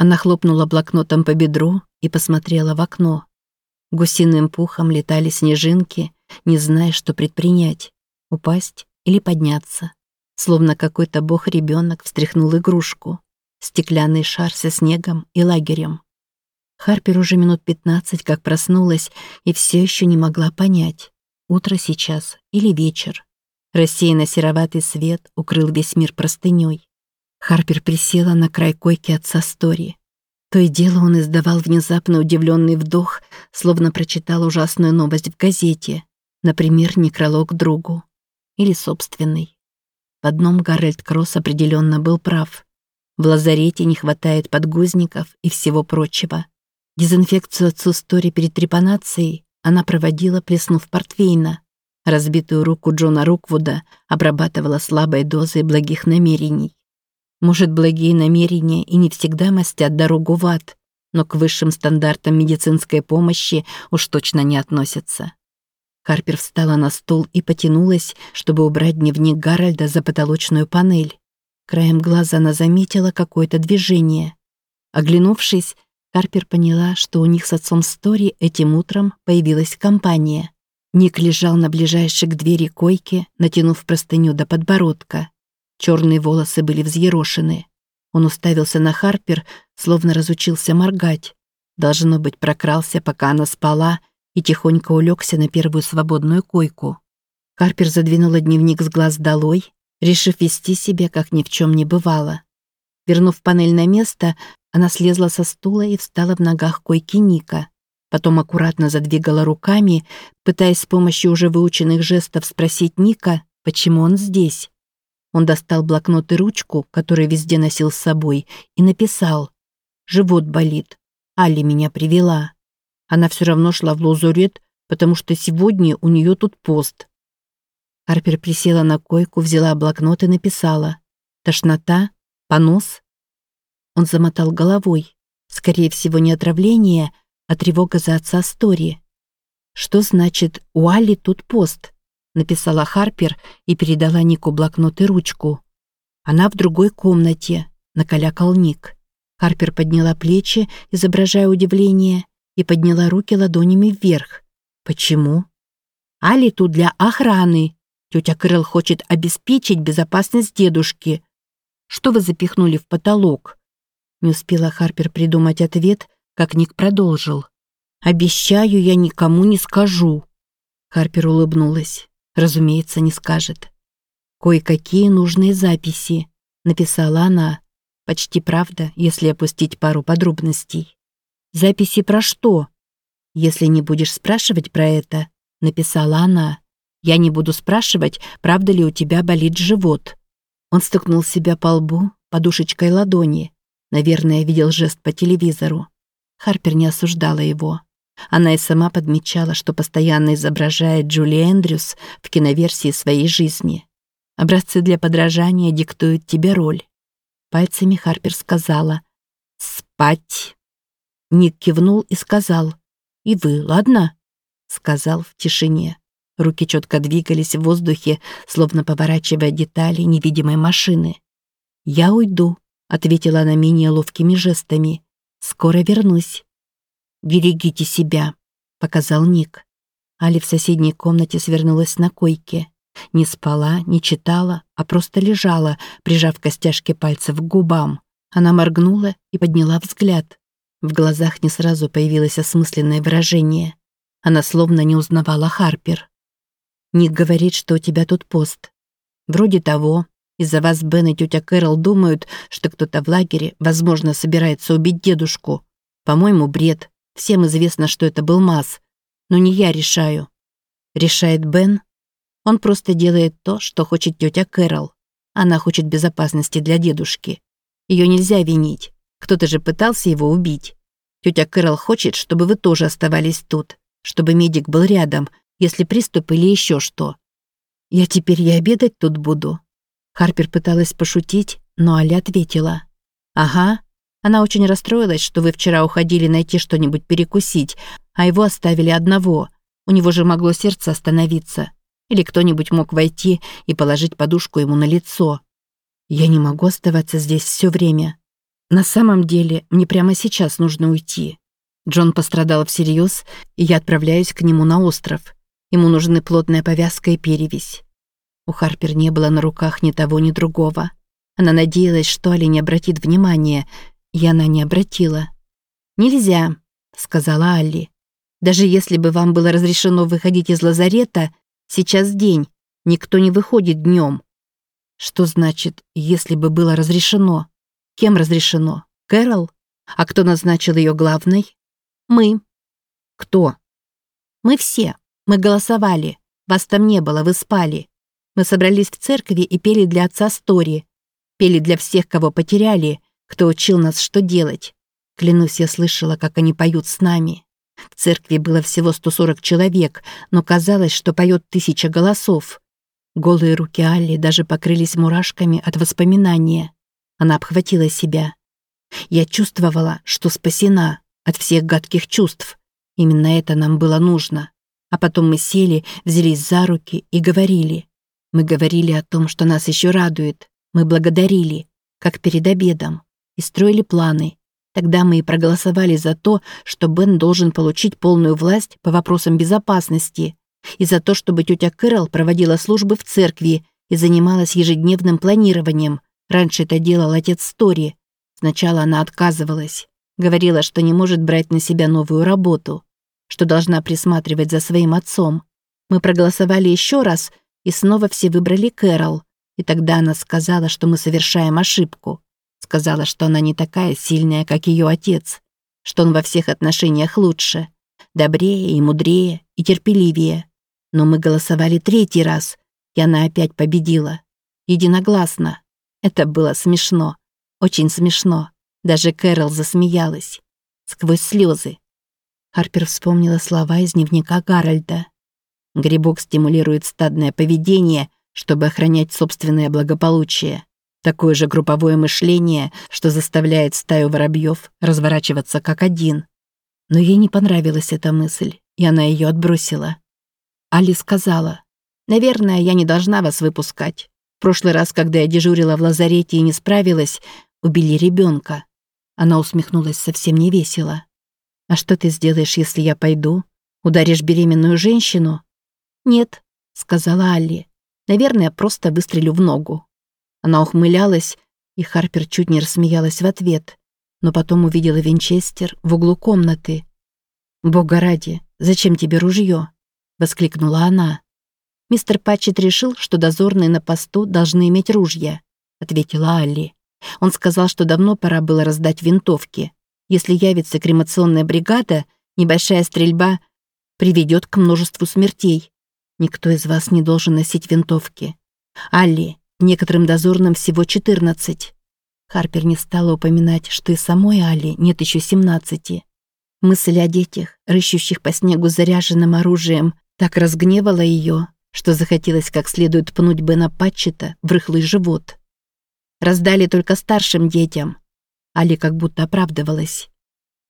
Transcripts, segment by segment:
Она хлопнула блокнотом по бедру и посмотрела в окно. Гусиным пухом летали снежинки, не зная, что предпринять — упасть или подняться. Словно какой-то бог-ребенок встряхнул игрушку. Стеклянный шар со снегом и лагерем. Харпер уже минут пятнадцать как проснулась и все еще не могла понять, утро сейчас или вечер. Рассеянно-сероватый свет укрыл весь мир простыней. Харпер присела на край койки отца Стори. То и дело он издавал внезапно удивленный вдох, словно прочитал ужасную новость в газете. Например, некролог другу. Или собственный. В одном Гарольд Кросс определенно был прав. В лазарете не хватает подгузников и всего прочего. Дезинфекцию отцу Стори перед трепанацией она проводила, плеснув портвейна. Разбитую руку Джона Руквуда обрабатывала слабой дозой благих намерений. Может, благие намерения и не всегда мастят дорогу в ад, но к высшим стандартам медицинской помощи уж точно не относятся. Карпер встала на стул и потянулась, чтобы убрать дневник Гарольда за потолочную панель. Краем глаза она заметила какое-то движение. Оглянувшись, Карпер поняла, что у них с отцом Стори этим утром появилась компания. Ник лежал на ближайшей к двери койке, натянув простыню до подбородка. Черные волосы были взъерошены. Он уставился на Харпер, словно разучился моргать. Должно быть, прокрался, пока она спала, и тихонько улегся на первую свободную койку. Харпер задвинула дневник с глаз долой, решив вести себя, как ни в чем не бывало. Вернув панель на место, она слезла со стула и встала в ногах койки Ника. Потом аккуратно задвигала руками, пытаясь с помощью уже выученных жестов спросить Ника, почему он здесь. Он достал блокнот и ручку, который везде носил с собой, и написал «Живот болит. Али меня привела. Она все равно шла в лазурет, потому что сегодня у нее тут пост». Харпер присела на койку, взяла блокнот и написала «Тошнота? Понос?» Он замотал головой. Скорее всего, не отравление, а тревога за отца Стори. Что значит «у Али тут пост»? Написала Харпер и передала Нику блокнот и ручку. Она в другой комнате, накалякал Ник. Харпер подняла плечи, изображая удивление, и подняла руки ладонями вверх. Почему? Али тут для охраны. Тетя Крыл хочет обеспечить безопасность дедушки. Что вы запихнули в потолок? Не успела Харпер придумать ответ, как Ник продолжил. «Обещаю, я никому не скажу». Харпер улыбнулась. Разумеется, не скажет. «Кое-какие нужные записи», — написала она. Почти правда, если опустить пару подробностей. «Записи про что?» «Если не будешь спрашивать про это», — написала она. «Я не буду спрашивать, правда ли у тебя болит живот». Он стукнул себя по лбу подушечкой ладони. Наверное, видел жест по телевизору. Харпер не осуждала его. Она и сама подмечала, что постоянно изображает Джули Эндрюс в киноверсии своей жизни. Образцы для подражания диктуют тебе роль. Пальцами Харпер сказала «Спать». Ник кивнул и сказал «И вы, ладно?» Сказал в тишине. Руки четко двигались в воздухе, словно поворачивая детали невидимой машины. «Я уйду», — ответила она менее ловкими жестами. «Скоро вернусь». «Берегите себя», — показал Ник. Али в соседней комнате свернулась на койке. Не спала, не читала, а просто лежала, прижав костяшки пальцев к губам. Она моргнула и подняла взгляд. В глазах не сразу появилось осмысленное выражение. Она словно не узнавала Харпер. «Ник говорит, что у тебя тут пост. Вроде того. Из-за вас Бен и тетя Кэрол думают, что кто-то в лагере, возможно, собирается убить дедушку. По-моему, бред. Всем известно, что это был Маз. Но не я решаю. Решает Бен. Он просто делает то, что хочет тетя Кэрол. Она хочет безопасности для дедушки. Ее нельзя винить. Кто-то же пытался его убить. Тетя Кэрол хочет, чтобы вы тоже оставались тут. Чтобы медик был рядом, если приступ или еще что. Я теперь и обедать тут буду. Харпер пыталась пошутить, но Аля ответила. «Ага, она очень расстроилась, что вы вчера уходили найти что-нибудь перекусить, а его оставили одного. У него же могло сердце остановиться. Или кто-нибудь мог войти и положить подушку ему на лицо. Я не могу оставаться здесь все время. На самом деле, мне прямо сейчас нужно уйти. Джон пострадал всерьез, и я отправляюсь к нему на остров. Ему нужны плотная повязка и перевязь. У Харпер не было на руках ни того, ни другого. Она надеялась, что Али не обратит внимания, и она не обратила. «Нельзя», — сказала Алли. «Даже если бы вам было разрешено выходить из лазарета, сейчас день, никто не выходит днем». «Что значит, если бы было разрешено? Кем разрешено? Кэрол? А кто назначил ее главной?» «Мы». «Кто?» «Мы все. Мы голосовали. Вас там не было, вы спали. Мы собрались в церкви и пели для отца Стори. Пели для всех, кого потеряли, кто учил нас, что делать. Клянусь, я слышала, как они поют с нами. В церкви было всего 140 человек, но казалось, что поет тысяча голосов. Голые руки Алли даже покрылись мурашками от воспоминания. Она обхватила себя. Я чувствовала, что спасена от всех гадких чувств. Именно это нам было нужно. А потом мы сели, взялись за руки и говорили. Мы говорили о том, что нас еще радует. Мы благодарили, как перед обедом, и строили планы. Тогда мы и проголосовали за то, что Бен должен получить полную власть по вопросам безопасности, и за то, чтобы тетя Кэрол проводила службы в церкви и занималась ежедневным планированием. Раньше это делал отец Стори. Сначала она отказывалась. Говорила, что не может брать на себя новую работу, что должна присматривать за своим отцом. Мы проголосовали еще раз, и снова все выбрали Кэрол. И тогда она сказала, что мы совершаем ошибку. Сказала, что она не такая сильная, как ее отец, что он во всех отношениях лучше, добрее и мудрее и терпеливее. Но мы голосовали третий раз, и она опять победила. Единогласно. Это было смешно. Очень смешно. Даже Кэрол засмеялась. Сквозь слезы. Харпер вспомнила слова из дневника Гарольда. Грибок стимулирует стадное поведение, чтобы охранять собственное благополучие. Такое же групповое мышление, что заставляет стаю воробьев разворачиваться как один. Но ей не понравилась эта мысль, и она ее отбросила. Али сказала, «Наверное, я не должна вас выпускать. В прошлый раз, когда я дежурила в лазарете и не справилась, убили ребенка. Она усмехнулась совсем невесело. «А что ты сделаешь, если я пойду? Ударишь беременную женщину?» «Нет», — сказала Алли. «Наверное, просто выстрелю в ногу». Она ухмылялась, и Харпер чуть не рассмеялась в ответ, но потом увидела Винчестер в углу комнаты. «Бога ради, зачем тебе ружье?» — воскликнула она. «Мистер Патчет решил, что дозорные на посту должны иметь ружья», — ответила Алли. Он сказал, что давно пора было раздать винтовки. Если явится кремационная бригада, небольшая стрельба приведет к множеству смертей. Никто из вас не должен носить винтовки. Алли, некоторым дозорным всего 14. Харпер не стала упоминать, что и самой Алли нет еще 17. Мысль о детях, рыщущих по снегу заряженным оружием, так разгневала ее, что захотелось как следует пнуть Бена Патчета в рыхлый живот. Раздали только старшим детям. Али как будто оправдывалась.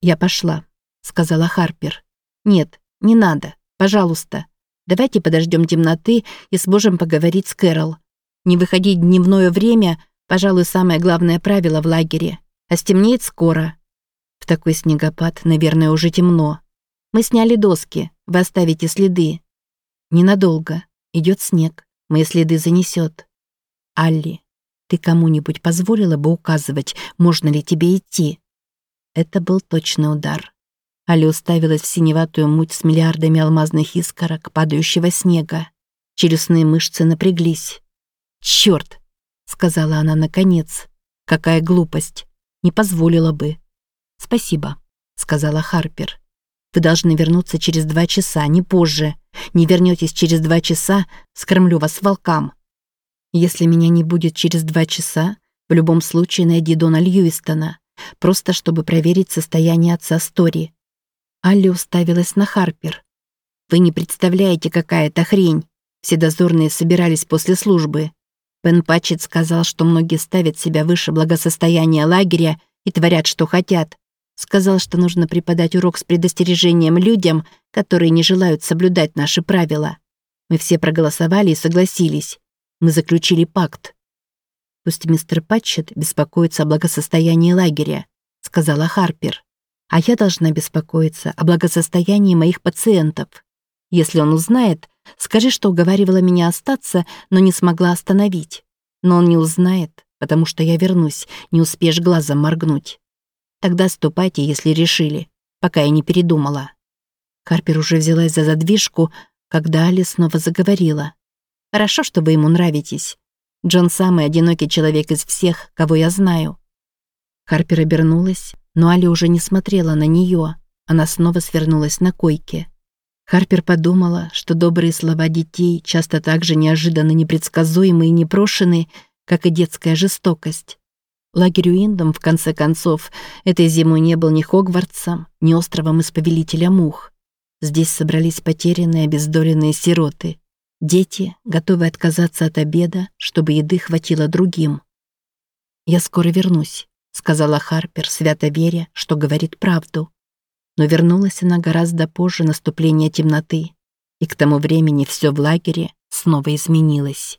«Я пошла», — сказала Харпер. «Нет, не надо. Пожалуйста. Давайте подождем темноты и сможем поговорить с Кэрол. Не выходить дневное время, пожалуй, самое главное правило в лагере. А стемнеет скоро. В такой снегопад, наверное, уже темно. Мы сняли доски. Вы оставите следы. Ненадолго. Идет снег. Мои следы занесет. Алли. Ты кому-нибудь позволила бы указывать, можно ли тебе идти? Это был точный удар. Али уставилась в синеватую муть с миллиардами алмазных искорок падающего снега. Челюстные мышцы напряглись. «Чёрт!» — сказала она наконец. «Какая глупость! Не позволила бы!» «Спасибо», — сказала Харпер. «Вы должны вернуться через два часа, не позже. Не вернетесь через два часа, скормлю вас волкам». Если меня не будет через два часа, в любом случае найди Дона Льюистона, просто чтобы проверить состояние отца Стори. Алли уставилась на Харпер. «Вы не представляете, какая это хрень. Все дозорные собирались после службы. Бен Патчет сказал, что многие ставят себя выше благосостояния лагеря и творят, что хотят. Сказал, что нужно преподать урок с предостережением людям, которые не желают соблюдать наши правила. Мы все проголосовали и согласились. Мы заключили пакт. Пусть мистер Патчет беспокоится о благосостоянии лагеря, сказала Харпер. А я должна беспокоиться о благосостоянии моих пациентов. Если он узнает, скажи, что уговаривала меня остаться, но не смогла остановить. Но он не узнает, потому что я вернусь, не успеешь глазом моргнуть. Тогда ступайте, если решили, пока я не передумала. Харпер уже взялась за задвижку, когда Али снова заговорила. «Хорошо, что вы ему нравитесь. Джон самый одинокий человек из всех, кого я знаю». Харпер обернулась, но Али уже не смотрела на нее. Она снова свернулась на койке. Харпер подумала, что добрые слова детей часто так же неожиданно непредсказуемы и непрошены, как и детская жестокость. Лагерь Уиндом, в конце концов, этой зимой не был ни Хогвартсом, ни островом из Повелителя Мух. Здесь собрались потерянные обездоленные сироты. Дети, готовые отказаться от обеда, чтобы еды хватило другим. «Я скоро вернусь», — сказала Харпер, свято веря, что говорит правду. Но вернулась она гораздо позже наступления темноты, и к тому времени все в лагере снова изменилось.